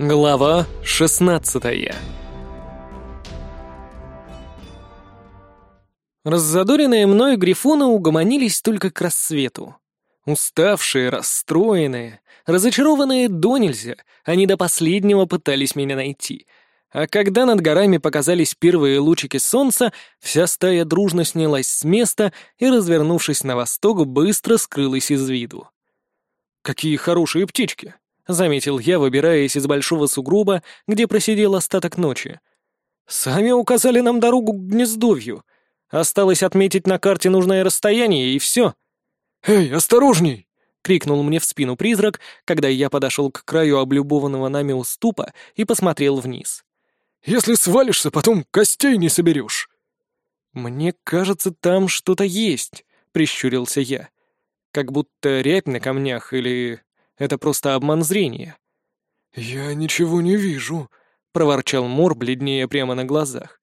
Глава 16 Раззадоренные мною грифоны угомонились только к рассвету. Уставшие, расстроенные, разочарованные до нельзя, они до последнего пытались меня найти. А когда над горами показались первые лучики солнца, вся стая дружно снялась с места и, развернувшись на восток, быстро скрылась из виду. «Какие хорошие птички!» — заметил я, выбираясь из большого сугроба, где просидел остаток ночи. «Сами указали нам дорогу к гнездовью. Осталось отметить на карте нужное расстояние, и все». «Эй, осторожней!» — крикнул мне в спину призрак, когда я подошел к краю облюбованного нами уступа и посмотрел вниз. «Если свалишься, потом костей не соберешь». «Мне кажется, там что-то есть», — прищурился я. «Как будто рябь на камнях или это просто обман зрения». «Я ничего не вижу», — проворчал Мор, бледнее прямо на глазах.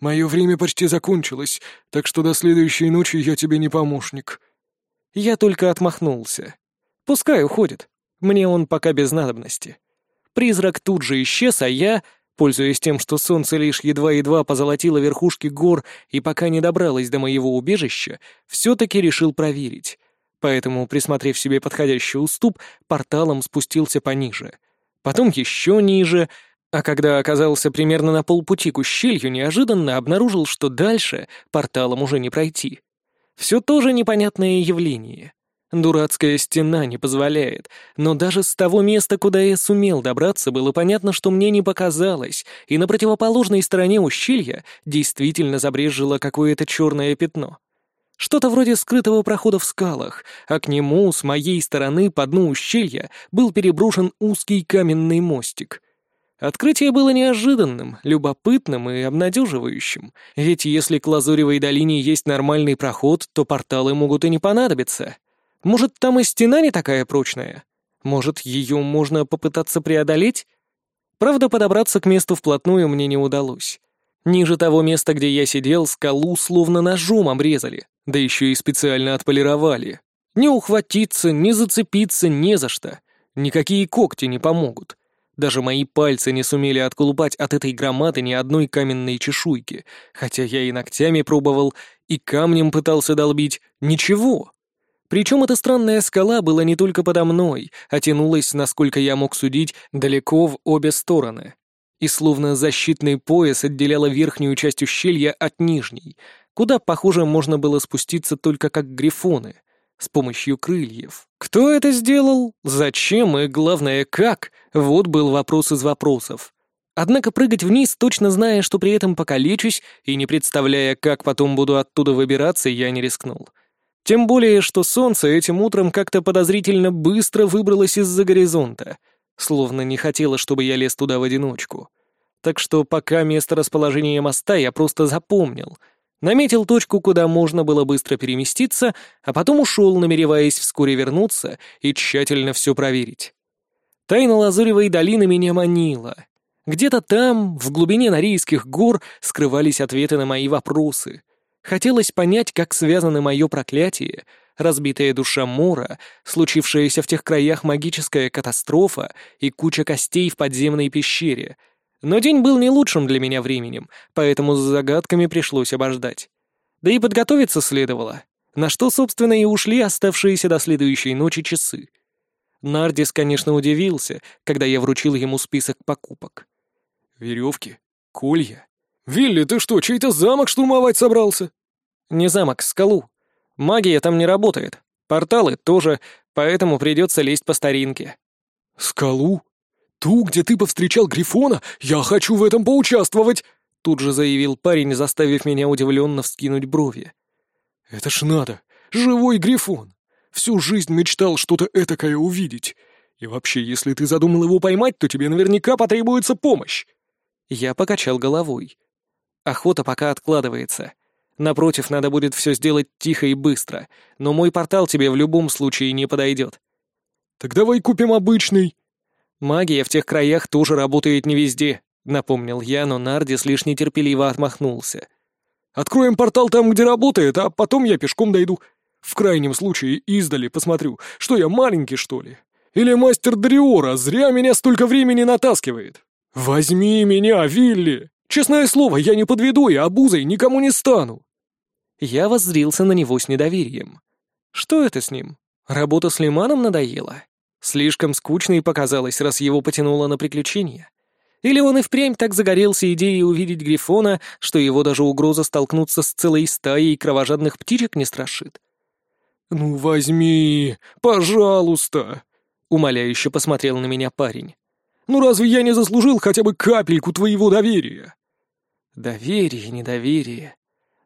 «Мое время почти закончилось, так что до следующей ночи я тебе не помощник». Я только отмахнулся. «Пускай уходит. Мне он пока без надобности». Призрак тут же исчез, а я, пользуясь тем, что солнце лишь едва-едва позолотило верхушки гор и пока не добралось до моего убежища, все-таки решил проверить — поэтому, присмотрев себе подходящий уступ, порталом спустился пониже. Потом еще ниже, а когда оказался примерно на полпути к ущелью, неожиданно обнаружил, что дальше порталом уже не пройти. Все тоже непонятное явление. Дурацкая стена не позволяет, но даже с того места, куда я сумел добраться, было понятно, что мне не показалось, и на противоположной стороне ущелья действительно забрежило какое-то черное пятно. Что-то вроде скрытого прохода в скалах, а к нему, с моей стороны, по дну ущелья, был переброшен узкий каменный мостик. Открытие было неожиданным, любопытным и обнадеживающим, ведь если к Лазуревой долине есть нормальный проход, то порталы могут и не понадобиться. Может, там и стена не такая прочная? Может, ее можно попытаться преодолеть? Правда, подобраться к месту вплотную мне не удалось. Ниже того места, где я сидел, скалу словно ножом обрезали, да еще и специально отполировали. Не ухватиться, не зацепиться не за что. Никакие когти не помогут. Даже мои пальцы не сумели отколупать от этой громады ни одной каменной чешуйки, хотя я и ногтями пробовал, и камнем пытался долбить. Ничего. Причем эта странная скала была не только подо мной, а тянулась, насколько я мог судить, далеко в обе стороны. И словно защитный пояс отделяла верхнюю часть ущелья от нижней — куда, похоже, можно было спуститься только как грифоны, с помощью крыльев. Кто это сделал? Зачем и, главное, как? Вот был вопрос из вопросов. Однако прыгать вниз, точно зная, что при этом покалечусь, и не представляя, как потом буду оттуда выбираться, я не рискнул. Тем более, что солнце этим утром как-то подозрительно быстро выбралось из-за горизонта, словно не хотело, чтобы я лез туда в одиночку. Так что пока место расположения моста я просто запомнил — наметил точку, куда можно было быстро переместиться, а потом ушел, намереваясь вскоре вернуться и тщательно все проверить. Тайна Лазуревой долины меня манила. Где-то там, в глубине Норийских гор, скрывались ответы на мои вопросы. Хотелось понять, как связаны мое проклятие, разбитая душа Мора, случившаяся в тех краях магическая катастрофа и куча костей в подземной пещере — но день был не лучшим для меня временем, поэтому с загадками пришлось обождать. Да и подготовиться следовало, на что, собственно, и ушли оставшиеся до следующей ночи часы. Нардис, конечно, удивился, когда я вручил ему список покупок. «Веревки? Колья? Вилли, ты что, чей-то замок штурмовать собрался?» «Не замок, скалу. Магия там не работает. Порталы тоже, поэтому придется лезть по старинке». «Скалу? «Ту, где ты повстречал Грифона? Я хочу в этом поучаствовать!» Тут же заявил парень, заставив меня удивленно вскинуть брови. «Это ж надо! Живой Грифон! Всю жизнь мечтал что-то этакое увидеть. И вообще, если ты задумал его поймать, то тебе наверняка потребуется помощь!» Я покачал головой. Охота пока откладывается. Напротив, надо будет все сделать тихо и быстро, но мой портал тебе в любом случае не подойдет. «Так давай купим обычный», «Магия в тех краях тоже работает не везде», — напомнил я, но Нардис лишь нетерпеливо отмахнулся. «Откроем портал там, где работает, а потом я пешком дойду. В крайнем случае издали посмотрю, что я маленький, что ли. Или мастер Дриора зря меня столько времени натаскивает? Возьми меня, Вилли! Честное слово, я не подведу и обузой никому не стану!» Я воззрился на него с недоверием. Что это с ним? Работа с Лиманом надоела? Слишком скучной показалось, раз его потянуло на приключения. Или он и впрямь так загорелся идеей увидеть Грифона, что его даже угроза столкнуться с целой стаей кровожадных птичек не страшит? «Ну возьми, пожалуйста!» — умоляюще посмотрел на меня парень. «Ну разве я не заслужил хотя бы капельку твоего доверия?» «Доверие, недоверие.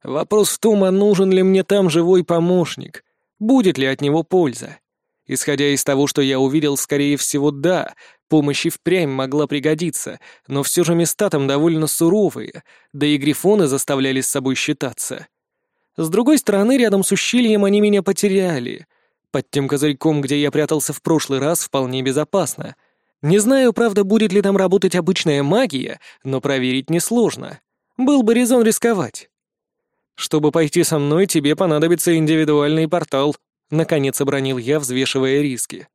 Вопрос в том, а нужен ли мне там живой помощник, будет ли от него польза. Исходя из того, что я увидел, скорее всего, да, помощь и впрямь могла пригодиться, но все же места там довольно суровые, да и грифоны заставляли с собой считаться. С другой стороны, рядом с ущельем они меня потеряли. Под тем козырьком, где я прятался в прошлый раз, вполне безопасно. Не знаю, правда, будет ли там работать обычная магия, но проверить несложно. Был бы резон рисковать. Чтобы пойти со мной, тебе понадобится индивидуальный портал, наконец обронил я, взвешивая риски.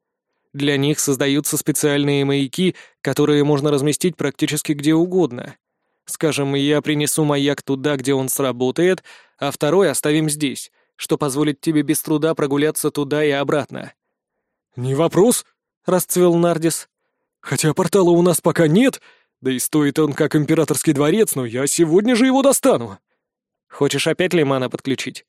Для них создаются специальные маяки, которые можно разместить практически где угодно. Скажем, я принесу маяк туда, где он сработает, а второй оставим здесь, что позволит тебе без труда прогуляться туда и обратно». «Не вопрос», — расцвел Нардис. «Хотя портала у нас пока нет, да и стоит он как императорский дворец, но я сегодня же его достану». «Хочешь опять Лимана подключить?»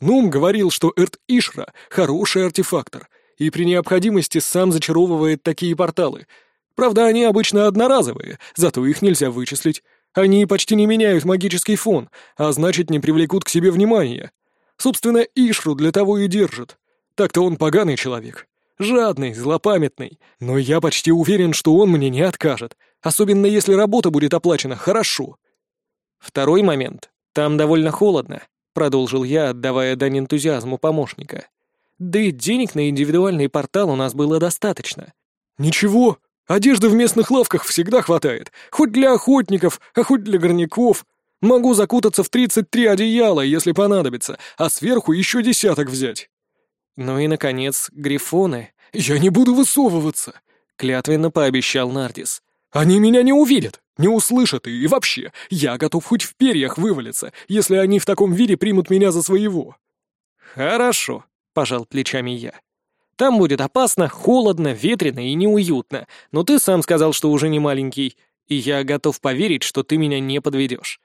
Нум говорил, что Эрт-Ишра — хороший артефактор, и при необходимости сам зачаровывает такие порталы. Правда, они обычно одноразовые, зато их нельзя вычислить. Они почти не меняют магический фон, а значит, не привлекут к себе внимания. Собственно, Ишру для того и держат. Так-то он поганый человек. Жадный, злопамятный. Но я почти уверен, что он мне не откажет. Особенно если работа будет оплачена хорошо. Второй момент. Там довольно холодно, продолжил я, отдавая дань энтузиазму помощника. Да и денег на индивидуальный портал у нас было достаточно. Ничего, Одежды в местных лавках всегда хватает, хоть для охотников, а хоть для горняков. Могу закутаться в 33 одеяла, если понадобится, а сверху еще десяток взять. Ну и, наконец, грифоны. Я не буду высовываться, клятвенно пообещал Нардис. Они меня не увидят, не услышат и, и вообще, я готов хоть в перьях вывалиться, если они в таком виде примут меня за своего. Хорошо, пожал плечами я. Там будет опасно, холодно, ветрено и неуютно, но ты сам сказал, что уже не маленький, и я готов поверить, что ты меня не подведешь».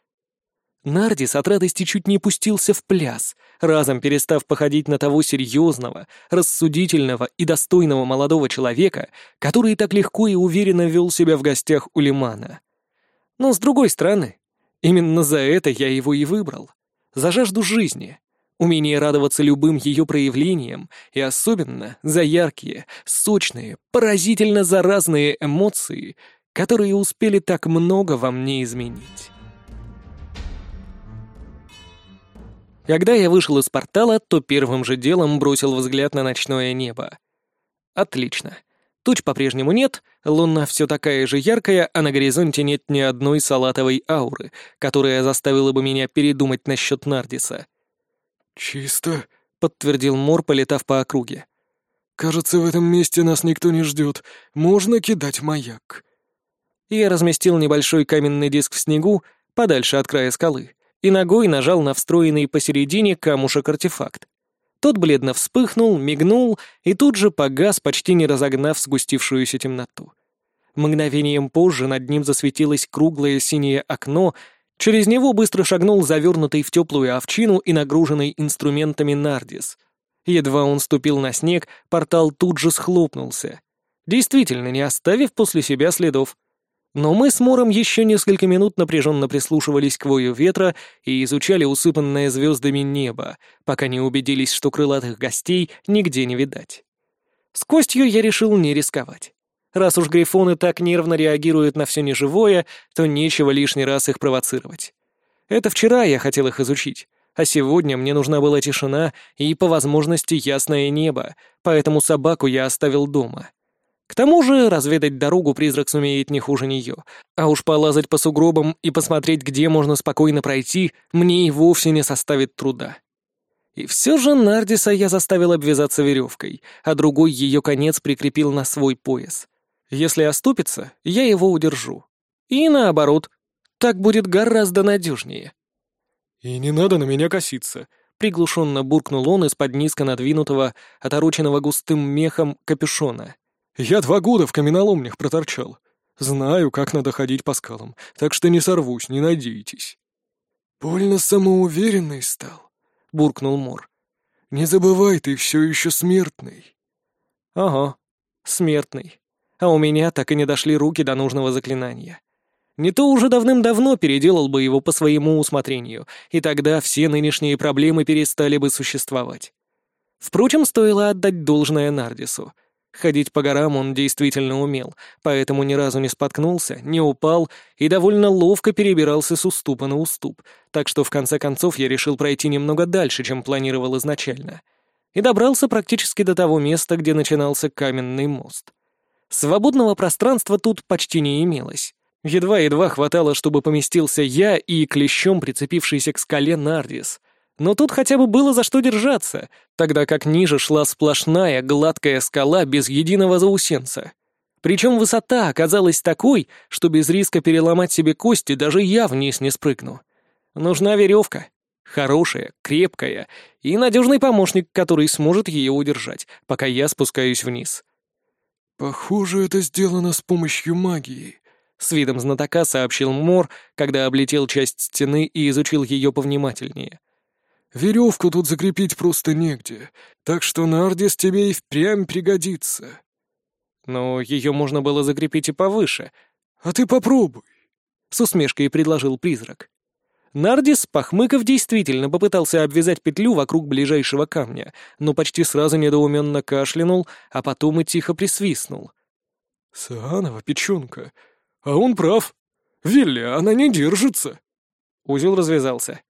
Нардис от радости чуть не пустился в пляс, разом перестав походить на того серьезного, рассудительного и достойного молодого человека, который так легко и уверенно вел себя в гостях у Лимана. Но с другой стороны, именно за это я его и выбрал. За жажду жизни, умение радоваться любым ее проявлениям и особенно за яркие, сочные, поразительно заразные эмоции, которые успели так много во мне изменить. Когда я вышел из портала, то первым же делом бросил взгляд на ночное небо. Отлично. Туч по-прежнему нет, луна все такая же яркая, а на горизонте нет ни одной салатовой ауры, которая заставила бы меня передумать насчет Нардиса. «Чисто», — подтвердил Мор, полетав по округе. «Кажется, в этом месте нас никто не ждет. Можно кидать маяк». Я разместил небольшой каменный диск в снегу, подальше от края скалы, и ногой нажал на встроенный посередине камушек-артефакт. Тот бледно вспыхнул, мигнул и тут же погас, почти не разогнав сгустившуюся темноту. Мгновением позже над ним засветилось круглое синее окно, Через него быстро шагнул завернутый в теплую овчину и нагруженный инструментами Нардис. Едва он ступил на снег, портал тут же схлопнулся. Действительно, не оставив после себя следов. Но мы с Мором еще несколько минут напряженно прислушивались к вою ветра и изучали усыпанное звездами небо, пока не убедились, что крылатых гостей нигде не видать. С костью я решил не рисковать. Раз уж грифоны так нервно реагируют на все неживое, то нечего лишний раз их провоцировать. Это вчера я хотел их изучить, а сегодня мне нужна была тишина и, по возможности, ясное небо, поэтому собаку я оставил дома. К тому же разведать дорогу призрак сумеет не хуже нее, а уж полазать по сугробам и посмотреть, где можно спокойно пройти, мне и вовсе не составит труда. И все же Нардиса я заставил обвязаться веревкой, а другой ее конец прикрепил на свой пояс. Если оступится, я его удержу. И наоборот, так будет гораздо надежнее. «И не надо на меня коситься», — приглушенно буркнул он из-под низко надвинутого, отороченного густым мехом капюшона. «Я два года в каменоломнях проторчал. Знаю, как надо ходить по скалам, так что не сорвусь, не надейтесь». «Больно самоуверенный стал», — буркнул Мор. «Не забывай, ты все еще смертный». «Ага, смертный. А у меня так и не дошли руки до нужного заклинания. Не то уже давным-давно переделал бы его по своему усмотрению, и тогда все нынешние проблемы перестали бы существовать. Впрочем, стоило отдать должное Нардису. Ходить по горам он действительно умел, поэтому ни разу не споткнулся, не упал и довольно ловко перебирался с уступа на уступ, так что в конце концов я решил пройти немного дальше, чем планировал изначально. И добрался практически до того места, где начинался каменный мост. Свободного пространства тут почти не имелось. Едва-едва хватало, чтобы поместился я и клещом прицепившийся к скале Нардис. Но тут хотя бы было за что держаться, тогда как ниже шла сплошная гладкая скала без единого заусенца. Причем высота оказалась такой, что без риска переломать себе кости даже я вниз не спрыгну. Нужна веревка. Хорошая, крепкая и надежный помощник, который сможет ее удержать, пока я спускаюсь вниз. «Похоже, это сделано с помощью магии», — с видом знатока сообщил Мор, когда облетел часть стены и изучил ее повнимательнее. «Веревку тут закрепить просто негде, так что Нардис тебе и впрямь пригодится». «Но ее можно было закрепить и повыше». «А ты попробуй», — с усмешкой предложил призрак. Нардис, похмыков, действительно попытался обвязать петлю вокруг ближайшего камня, но почти сразу недоуменно кашлянул, а потом и тихо присвистнул. «Саанова печенка, а он прав. Вилли, она не держится. Узел развязался.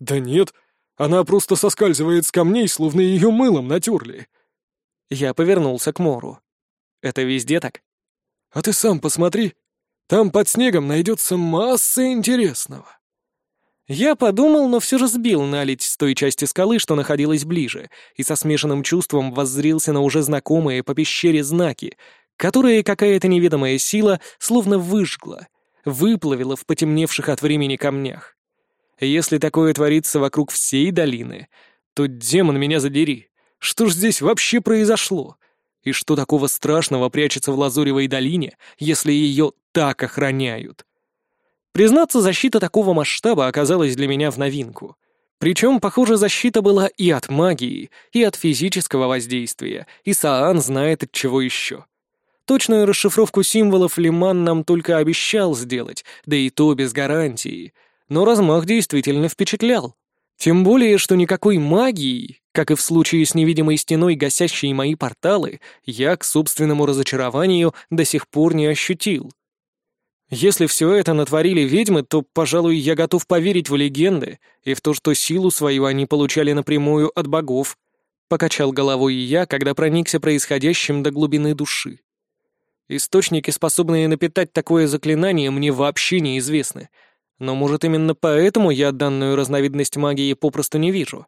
Да нет, она просто соскальзывает с камней, словно ее мылом натерли. Я повернулся к Мору. Это везде так? А ты сам посмотри. Там под снегом найдется масса интересного. Я подумал, но все же сбил налить с той части скалы, что находилась ближе, и со смешанным чувством воззрился на уже знакомые по пещере знаки, которые какая-то неведомая сила словно выжгла, выплавила в потемневших от времени камнях. Если такое творится вокруг всей долины, то демон меня задери. Что ж здесь вообще произошло? И что такого страшного прячется в Лазуревой долине, если ее так охраняют? Признаться, защита такого масштаба оказалась для меня в новинку. Причем, похоже, защита была и от магии, и от физического воздействия, и Саан знает от чего еще. Точную расшифровку символов Лиман нам только обещал сделать, да и то без гарантии. Но размах действительно впечатлял. Тем более, что никакой магии, как и в случае с невидимой стеной, гасящей мои порталы, я, к собственному разочарованию, до сих пор не ощутил. Если все это натворили ведьмы, то, пожалуй, я готов поверить в легенды и в то, что силу свою они получали напрямую от богов. Покачал головой я, когда проникся происходящим до глубины души. Источники, способные напитать такое заклинание, мне вообще неизвестны. Но, может, именно поэтому я данную разновидность магии попросту не вижу?»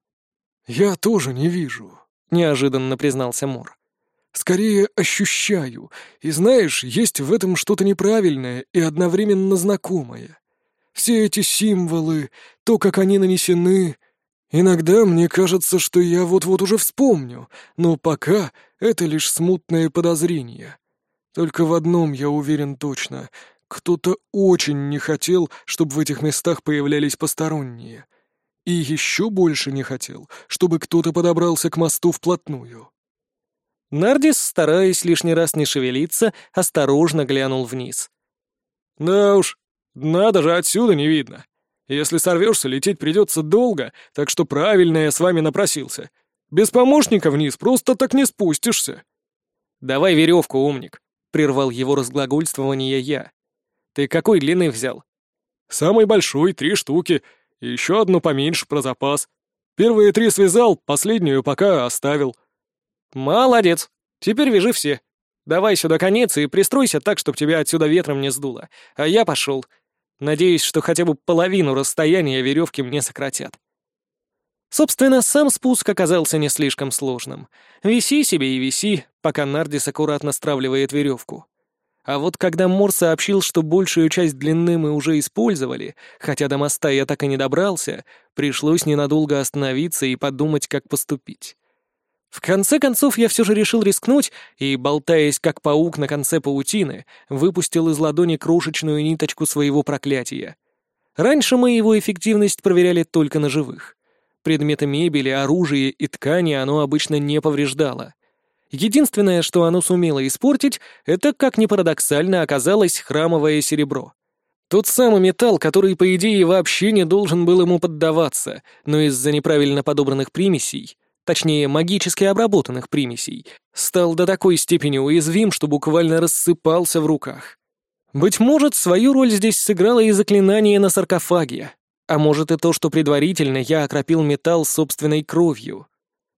«Я тоже не вижу», — неожиданно признался Мор. «Скорее ощущаю. И знаешь, есть в этом что-то неправильное и одновременно знакомое. Все эти символы, то, как они нанесены... Иногда мне кажется, что я вот-вот уже вспомню, но пока это лишь смутное подозрение. Только в одном я уверен точно. Кто-то очень не хотел, чтобы в этих местах появлялись посторонние. И еще больше не хотел, чтобы кто-то подобрался к мосту вплотную. Нардис, стараясь лишний раз не шевелиться, осторожно глянул вниз. «Да уж, надо же отсюда не видно. Если сорвешься, лететь придется долго, так что правильно я с вами напросился. Без помощника вниз просто так не спустишься». «Давай веревку, умник», прервал его разглагольствование я. «Ты какой длины взял?» «Самый большой, три штуки, и еще одну поменьше про запас. Первые три связал, последнюю пока оставил». «Молодец! Теперь вяжи все. Давай сюда конец и пристройся так, чтобы тебя отсюда ветром не сдуло. А я пошел. Надеюсь, что хотя бы половину расстояния веревки мне сократят». Собственно, сам спуск оказался не слишком сложным. Виси себе и виси, пока Нардис аккуратно стравливает веревку. А вот когда Мор сообщил, что большую часть длины мы уже использовали, хотя до моста я так и не добрался, пришлось ненадолго остановиться и подумать, как поступить. В конце концов, я все же решил рискнуть и, болтаясь как паук на конце паутины, выпустил из ладони крошечную ниточку своего проклятия. Раньше мы его эффективность проверяли только на живых. Предметы мебели, оружия и ткани оно обычно не повреждало — Единственное, что оно сумело испортить, это, как ни парадоксально, оказалось храмовое серебро. Тот самый металл, который, по идее, вообще не должен был ему поддаваться, но из-за неправильно подобранных примесей, точнее, магически обработанных примесей, стал до такой степени уязвим, что буквально рассыпался в руках. Быть может, свою роль здесь сыграло и заклинание на саркофаге, а может и то, что предварительно я окропил металл собственной кровью.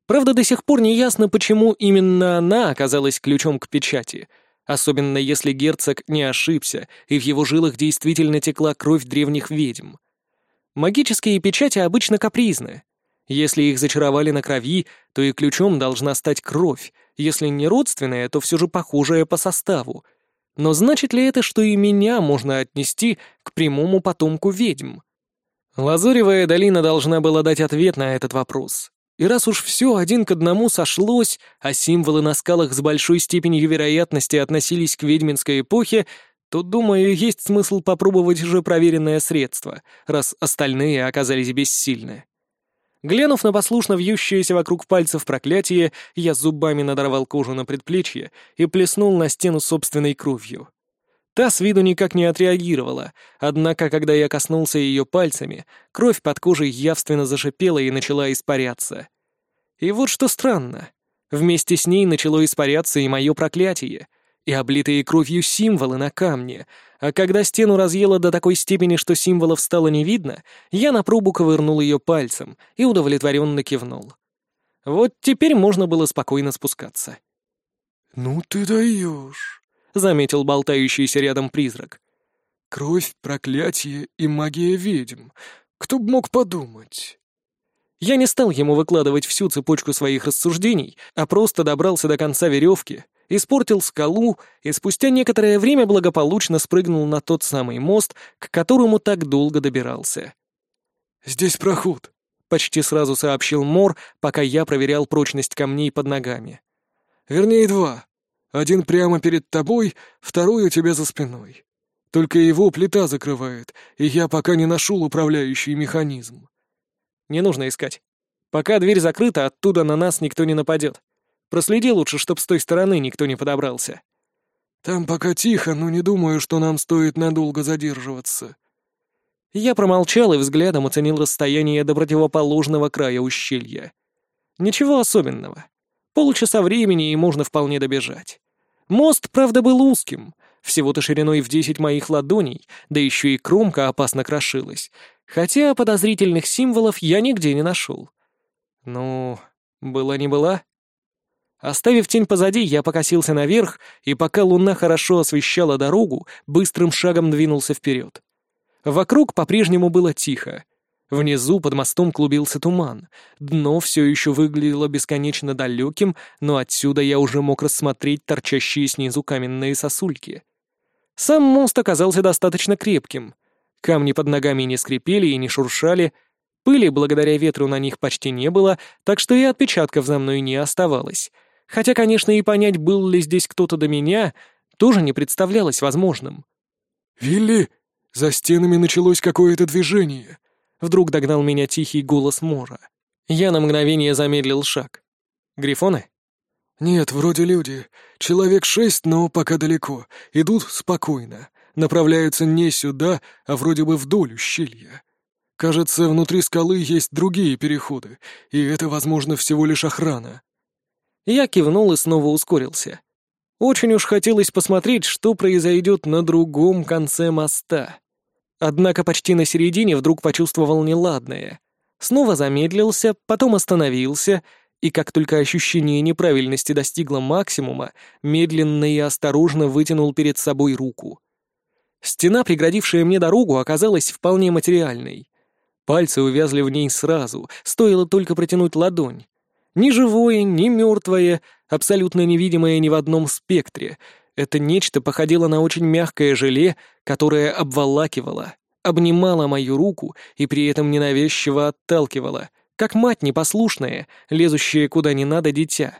Правда, до сих пор не ясно, почему именно она оказалась ключом к печати, особенно если герцог не ошибся, и в его жилах действительно текла кровь древних ведьм. Магические печати обычно капризны. Если их зачаровали на крови, то и ключом должна стать кровь, если не родственная, то все же похожая по составу. Но значит ли это, что и меня можно отнести к прямому потомку ведьм? Лазуревая долина должна была дать ответ на этот вопрос. И раз уж все один к одному сошлось, а символы на скалах с большой степенью вероятности относились к ведьминской эпохе, то, думаю, есть смысл попробовать уже проверенное средство, раз остальные оказались бессильны. Глянув на послушно вьющееся вокруг пальцев проклятие, я зубами надорвал кожу на предплечье и плеснул на стену собственной кровью. Та с виду никак не отреагировала, однако, когда я коснулся ее пальцами, кровь под кожей явственно зашипела и начала испаряться. И вот что странно. Вместе с ней начало испаряться и мое проклятие, и облитые кровью символы на камне, а когда стену разъело до такой степени, что символов стало не видно, я на пробу ковырнул ее пальцем и удовлетворенно кивнул. Вот теперь можно было спокойно спускаться. «Ну ты даешь!» — заметил болтающийся рядом призрак. «Кровь, проклятие и магия ведьм. Кто б мог подумать?» Я не стал ему выкладывать всю цепочку своих рассуждений, а просто добрался до конца веревки, испортил скалу и спустя некоторое время благополучно спрыгнул на тот самый мост, к которому так долго добирался. «Здесь проход», — почти сразу сообщил Мор, пока я проверял прочность камней под ногами. «Вернее, два. Один прямо перед тобой, второй у тебя за спиной. Только его плита закрывает, и я пока не нашел управляющий механизм. Не нужно искать. Пока дверь закрыта, оттуда на нас никто не нападет. Проследи лучше, чтоб с той стороны никто не подобрался. Там пока тихо, но не думаю, что нам стоит надолго задерживаться. Я промолчал и взглядом оценил расстояние до противоположного края ущелья. Ничего особенного. Полчаса времени, и можно вполне добежать. Мост, правда, был узким, всего-то шириной в десять моих ладоней, да еще и кромка опасно крошилась, хотя подозрительных символов я нигде не нашел. Ну, была не была. Оставив тень позади, я покосился наверх, и пока луна хорошо освещала дорогу, быстрым шагом двинулся вперед. Вокруг по-прежнему было тихо, Внизу под мостом клубился туман. Дно все еще выглядело бесконечно далеким, но отсюда я уже мог рассмотреть торчащие снизу каменные сосульки. Сам мост оказался достаточно крепким. Камни под ногами не скрипели и не шуршали. Пыли благодаря ветру на них почти не было, так что и отпечатков за мной не оставалось. Хотя, конечно, и понять, был ли здесь кто-то до меня, тоже не представлялось возможным. «Вилли, за стенами началось какое-то движение», Вдруг догнал меня тихий голос Мора. Я на мгновение замедлил шаг. «Грифоны?» «Нет, вроде люди. Человек шесть, но пока далеко. Идут спокойно. Направляются не сюда, а вроде бы вдоль ущелья. Кажется, внутри скалы есть другие переходы, и это, возможно, всего лишь охрана». Я кивнул и снова ускорился. Очень уж хотелось посмотреть, что произойдет на другом конце моста. Однако почти на середине вдруг почувствовал неладное. Снова замедлился, потом остановился, и как только ощущение неправильности достигло максимума, медленно и осторожно вытянул перед собой руку. Стена, преградившая мне дорогу, оказалась вполне материальной. Пальцы увязли в ней сразу, стоило только протянуть ладонь. Ни живое, ни мертвое, абсолютно невидимое ни в одном спектре. Это нечто походило на очень мягкое желе, которое обволакивало, обнимало мою руку и при этом ненавязчиво отталкивало, как мать непослушная, лезущая куда не надо дитя.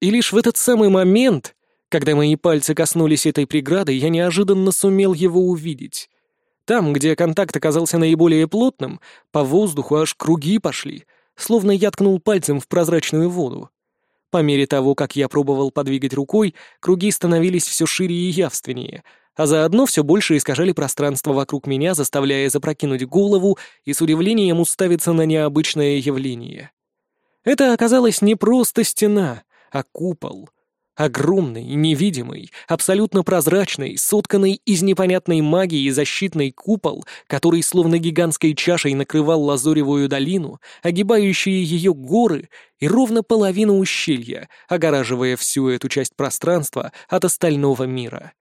И лишь в этот самый момент, когда мои пальцы коснулись этой преграды, я неожиданно сумел его увидеть. Там, где контакт оказался наиболее плотным, по воздуху аж круги пошли, словно я ткнул пальцем в прозрачную воду. По мере того, как я пробовал подвигать рукой, круги становились все шире и явственнее, а заодно все больше искажали пространство вокруг меня, заставляя запрокинуть голову и с удивлением уставиться на необычное явление. Это оказалось не просто стена, а купол — Огромный, невидимый, абсолютно прозрачный, сотканный из непонятной магии защитный купол, который словно гигантской чашей накрывал лазуревую долину, огибающие ее горы и ровно половину ущелья, огораживая всю эту часть пространства от остального мира.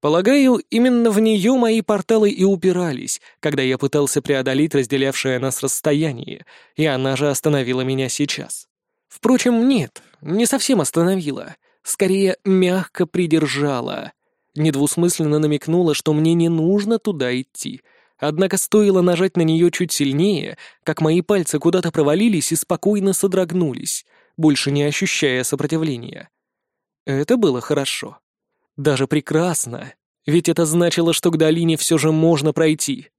Полагаю, именно в нее мои порталы и упирались, когда я пытался преодолеть разделявшее нас расстояние, и она же остановила меня сейчас. Впрочем, нет, не совсем остановила — скорее мягко придержала. Недвусмысленно намекнула, что мне не нужно туда идти. Однако стоило нажать на нее чуть сильнее, как мои пальцы куда-то провалились и спокойно содрогнулись, больше не ощущая сопротивления. Это было хорошо. Даже прекрасно, ведь это значило, что к долине все же можно пройти.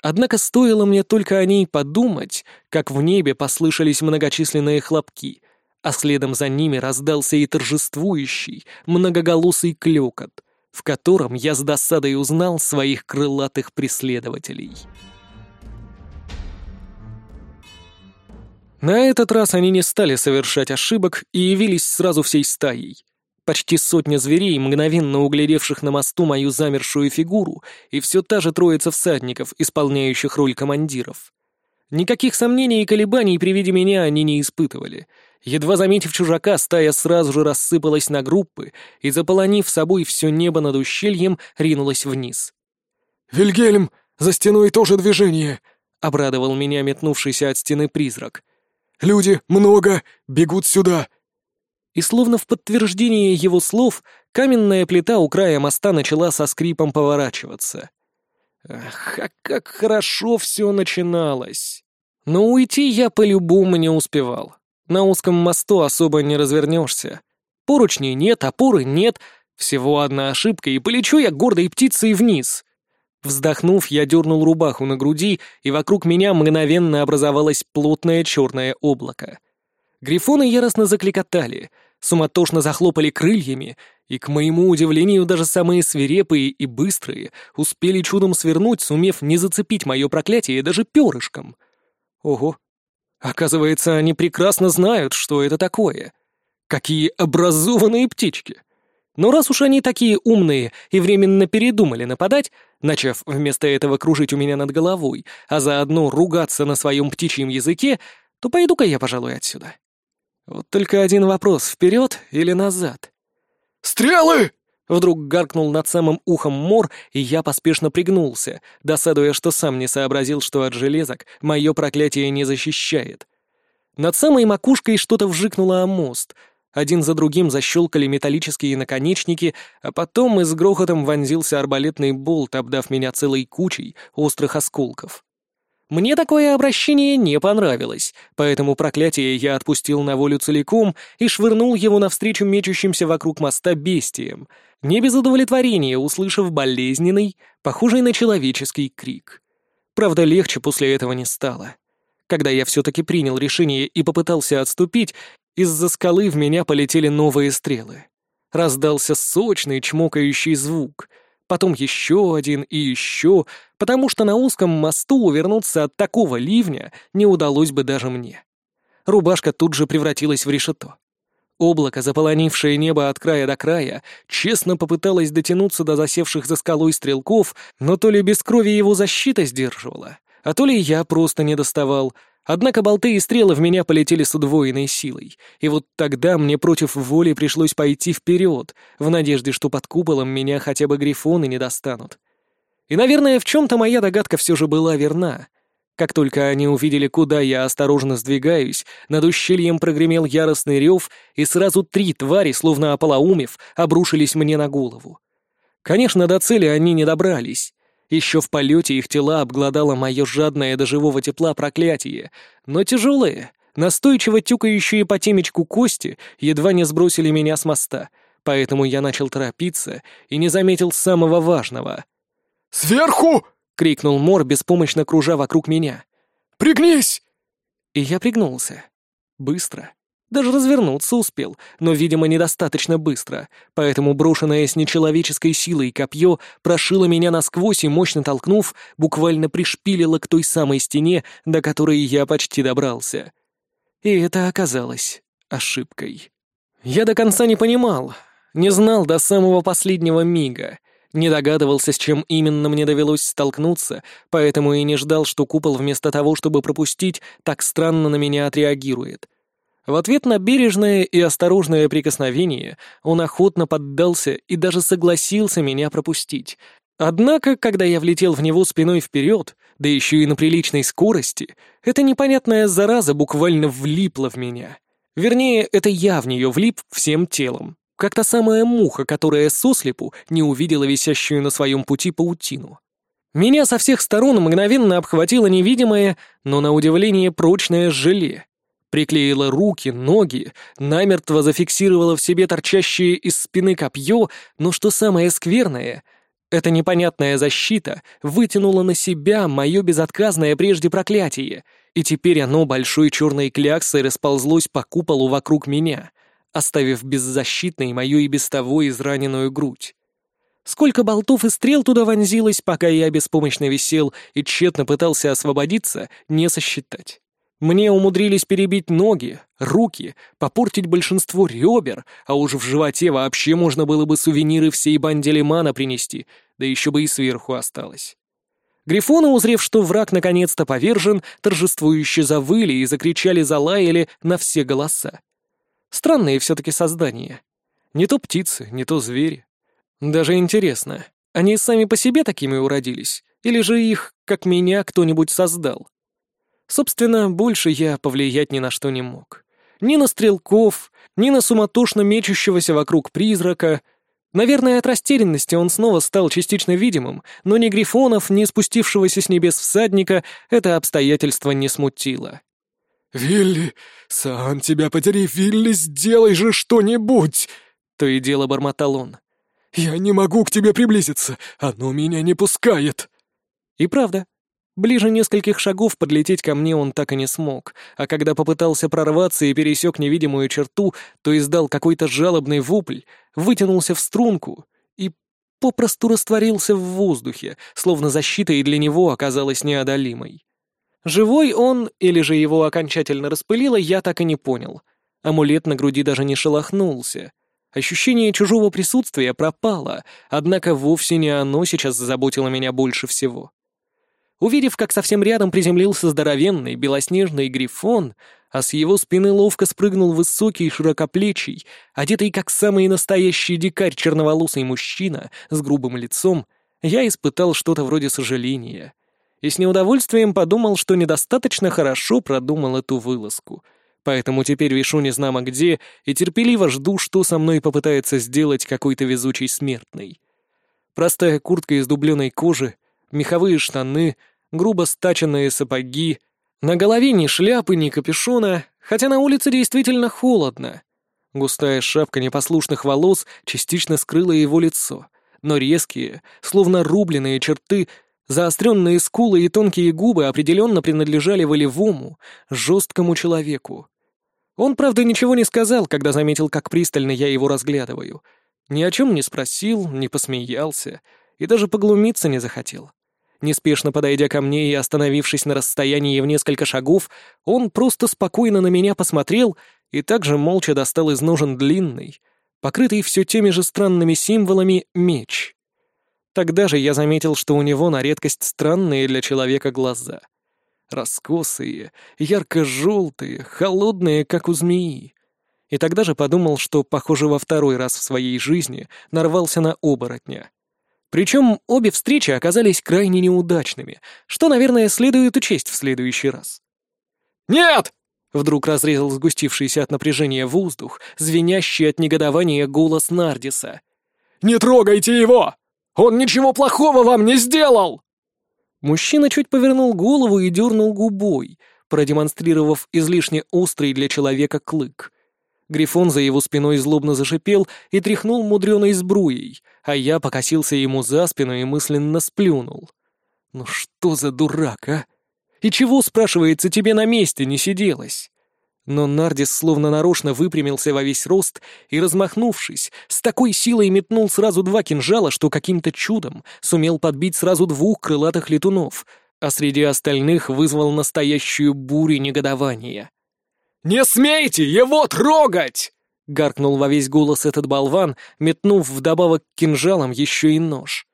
Однако стоило мне только о ней подумать, как в небе послышались многочисленные хлопки — а следом за ними раздался и торжествующий, многоголосый клёкот, в котором я с досадой узнал своих крылатых преследователей. На этот раз они не стали совершать ошибок и явились сразу всей стаей. Почти сотня зверей, мгновенно углядевших на мосту мою замершую фигуру, и все та же троица всадников, исполняющих роль командиров. Никаких сомнений и колебаний при виде меня они не испытывали — Едва заметив чужака, стая сразу же рассыпалась на группы и, заполонив собой все небо над ущельем, ринулась вниз. «Вильгельм, за стеной тоже движение!» — обрадовал меня метнувшийся от стены призрак. «Люди, много, бегут сюда!» И словно в подтверждение его слов, каменная плита у края моста начала со скрипом поворачиваться. Ах, а как хорошо все начиналось! Но уйти я по-любому не успевал. На узком мосту особо не развернешься. Поручней нет, опоры нет. Всего одна ошибка, и полечу я гордой птицей вниз. Вздохнув, я дернул рубаху на груди, и вокруг меня мгновенно образовалось плотное черное облако. Грифоны яростно закликотали, суматошно захлопали крыльями, и, к моему удивлению, даже самые свирепые и быстрые успели чудом свернуть, сумев не зацепить мое проклятие даже перышком. Ого, Оказывается, они прекрасно знают, что это такое. Какие образованные птички. Но раз уж они такие умные и временно передумали нападать, начав вместо этого кружить у меня над головой, а заодно ругаться на своем птичьем языке, то пойду-ка я, пожалуй, отсюда. Вот только один вопрос — вперед или назад? «Стрелы!» Вдруг гаркнул над самым ухом мор, и я поспешно пригнулся, досадуя, что сам не сообразил, что от железок мое проклятие не защищает. Над самой макушкой что-то вжикнуло о мост. Один за другим защелкали металлические наконечники, а потом и с грохотом вонзился арбалетный болт, обдав меня целой кучей острых осколков. Мне такое обращение не понравилось, поэтому проклятие я отпустил на волю целиком и швырнул его навстречу мечущимся вокруг моста бестиям, не без удовлетворения услышав болезненный, похожий на человеческий крик. Правда, легче после этого не стало. Когда я все-таки принял решение и попытался отступить, из-за скалы в меня полетели новые стрелы. Раздался сочный чмокающий звук — потом еще один и еще, потому что на узком мосту увернуться от такого ливня не удалось бы даже мне. Рубашка тут же превратилась в решето. Облако, заполонившее небо от края до края, честно попыталось дотянуться до засевших за скалой стрелков, но то ли без крови его защита сдерживала, а то ли я просто не доставал — Однако болты и стрелы в меня полетели с удвоенной силой, и вот тогда мне против воли пришлось пойти вперед, в надежде, что под куполом меня хотя бы грифоны не достанут. И, наверное, в чем-то моя догадка все же была верна. Как только они увидели, куда я осторожно сдвигаюсь, над ущельем прогремел яростный рев, и сразу три твари, словно ополоумев, обрушились мне на голову. Конечно, до цели они не добрались. Еще в полете их тела обглодало мое жадное до живого тепла проклятие, но тяжелые, настойчиво тюкающие по темечку кости едва не сбросили меня с моста, поэтому я начал торопиться и не заметил самого важного. «Сверху!» — крикнул Мор, беспомощно кружа вокруг меня. «Пригнись!» И я пригнулся. Быстро. Даже развернуться успел, но, видимо, недостаточно быстро, поэтому брошенное с нечеловеческой силой копье прошило меня насквозь и, мощно толкнув, буквально пришпилило к той самой стене, до которой я почти добрался. И это оказалось ошибкой. Я до конца не понимал, не знал до самого последнего мига, не догадывался, с чем именно мне довелось столкнуться, поэтому и не ждал, что купол вместо того, чтобы пропустить, так странно на меня отреагирует. В ответ на бережное и осторожное прикосновение он охотно поддался и даже согласился меня пропустить. Однако, когда я влетел в него спиной вперед, да еще и на приличной скорости, эта непонятная зараза буквально влипла в меня. Вернее, это я в нее влип всем телом, как та самая муха, которая сослепу не увидела висящую на своем пути паутину. Меня со всех сторон мгновенно обхватило невидимое, но на удивление прочное желе — приклеила руки, ноги, намертво зафиксировала в себе торчащее из спины копье, но что самое скверное, эта непонятная защита вытянула на себя мое безотказное прежде проклятие, и теперь оно большой черной кляксой расползлось по куполу вокруг меня, оставив беззащитной мою и без того израненную грудь. Сколько болтов и стрел туда вонзилось, пока я беспомощно висел и тщетно пытался освободиться, не сосчитать. Мне умудрились перебить ноги, руки, попортить большинство ребер, а уж в животе вообще можно было бы сувениры всей банде Лимана принести, да еще бы и сверху осталось. Грифоны, узрев, что враг наконец-то повержен, торжествующе завыли и закричали залаяли на все голоса. Странные все-таки создания. Не то птицы, не то звери. Даже интересно, они сами по себе такими уродились, или же их, как меня, кто-нибудь создал? Собственно, больше я повлиять ни на что не мог. Ни на стрелков, ни на суматошно мечущегося вокруг призрака. Наверное, от растерянности он снова стал частично видимым, но ни Грифонов, ни спустившегося с небес всадника это обстоятельство не смутило. «Вилли, сам тебя подери, Вилли, сделай же что-нибудь!» То и дело бормотал он. «Я не могу к тебе приблизиться, оно меня не пускает!» И правда, Ближе нескольких шагов подлететь ко мне он так и не смог, а когда попытался прорваться и пересек невидимую черту, то издал какой-то жалобный вопль, вытянулся в струнку и попросту растворился в воздухе, словно защита и для него оказалась неодолимой. Живой он или же его окончательно распылило, я так и не понял. Амулет на груди даже не шелохнулся. Ощущение чужого присутствия пропало, однако вовсе не оно сейчас заботило меня больше всего. Увидев, как совсем рядом приземлился здоровенный белоснежный грифон, а с его спины ловко спрыгнул высокий широкоплечий, одетый как самый настоящий дикарь черноволосый мужчина с грубым лицом, я испытал что-то вроде сожаления. И с неудовольствием подумал, что недостаточно хорошо продумал эту вылазку. Поэтому теперь вишу незнамо где и терпеливо жду, что со мной попытается сделать какой-то везучий смертный. Простая куртка из дубленой кожи, меховые штаны — грубо стаченные сапоги, на голове ни шляпы, ни капюшона, хотя на улице действительно холодно. Густая шапка непослушных волос частично скрыла его лицо, но резкие, словно рубленые черты, заостренные скулы и тонкие губы определенно принадлежали волевому, жесткому человеку. Он, правда, ничего не сказал, когда заметил, как пристально я его разглядываю. Ни о чем не спросил, не посмеялся и даже поглумиться не захотел. Неспешно подойдя ко мне и остановившись на расстоянии в несколько шагов, он просто спокойно на меня посмотрел и также молча достал из ножен длинный, покрытый все теми же странными символами, меч. Тогда же я заметил, что у него на редкость странные для человека глаза. Раскосые, ярко-желтые, холодные, как у змеи. И тогда же подумал, что, похоже, во второй раз в своей жизни нарвался на оборотня. Причем обе встречи оказались крайне неудачными, что, наверное, следует учесть в следующий раз. «Нет!» — вдруг разрезал сгустившийся от напряжения воздух, звенящий от негодования голос Нардиса. «Не трогайте его! Он ничего плохого вам не сделал!» Мужчина чуть повернул голову и дернул губой, продемонстрировав излишне острый для человека клык. Грифон за его спиной злобно зашипел и тряхнул мудреной сбруей, а я покосился ему за спину и мысленно сплюнул. «Ну что за дурак, а? И чего, спрашивается, тебе на месте не сиделось?» Но Нардис словно нарочно выпрямился во весь рост и, размахнувшись, с такой силой метнул сразу два кинжала, что каким-то чудом сумел подбить сразу двух крылатых летунов, а среди остальных вызвал настоящую бурю негодования. «Не смейте его трогать!» — гаркнул во весь голос этот болван, метнув вдобавок к кинжалам еще и нож.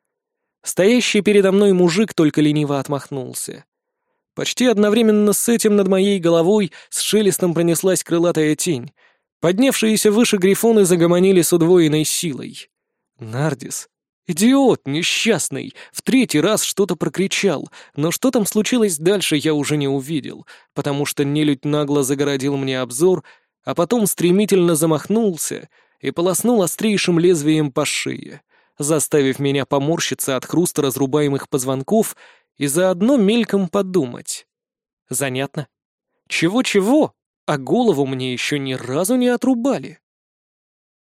Стоящий передо мной мужик только лениво отмахнулся. Почти одновременно с этим над моей головой с шелестом пронеслась крылатая тень. Поднявшиеся выше грифоны загомонили с удвоенной силой. Нардис Идиот, несчастный, в третий раз что-то прокричал, но что там случилось дальше, я уже не увидел, потому что нелюдь нагло загородил мне обзор, а потом стремительно замахнулся и полоснул острейшим лезвием по шее, заставив меня поморщиться от хруста разрубаемых позвонков и заодно мельком подумать. Занятно. Чего-чего, а голову мне еще ни разу не отрубали.